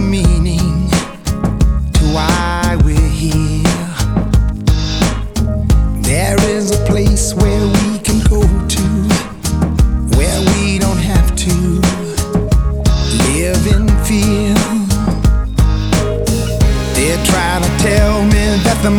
meaning to why we're here. There is a place where we can go to, where we don't have to live in fear. They're trying to tell me that the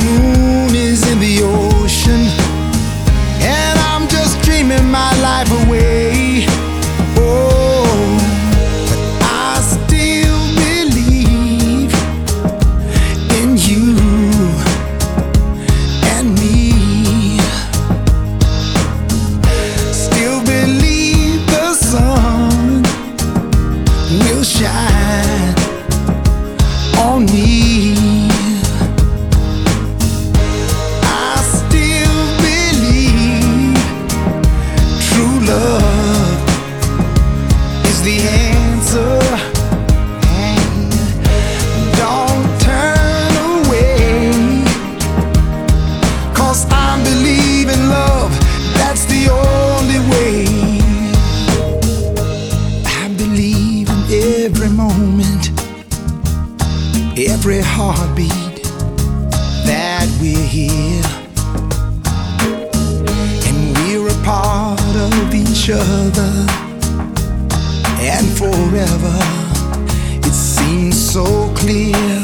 me. Every heartbeat that we're here. And we're a part of each other. And forever, it seems so clear.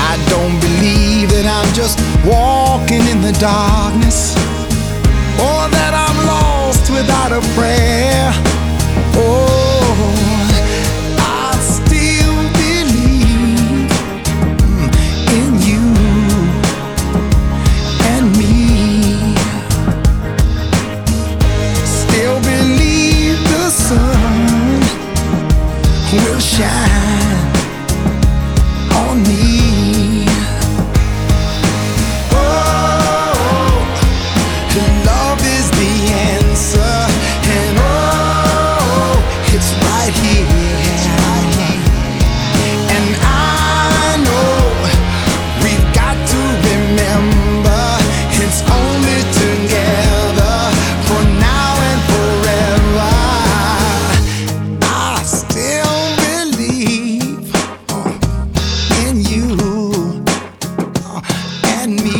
I don't believe that I'm just walking in the darkness or that I'm lost without a prayer. Will shine. and me.